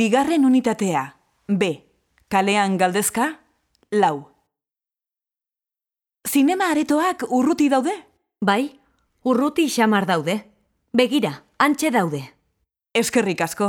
Bigarren unitatea. B. Kalean galdezka. Lau. Zinema aretoak urruti daude? Bai, urruti xamar daude. Begira, antxe daude. Eskerrik asko.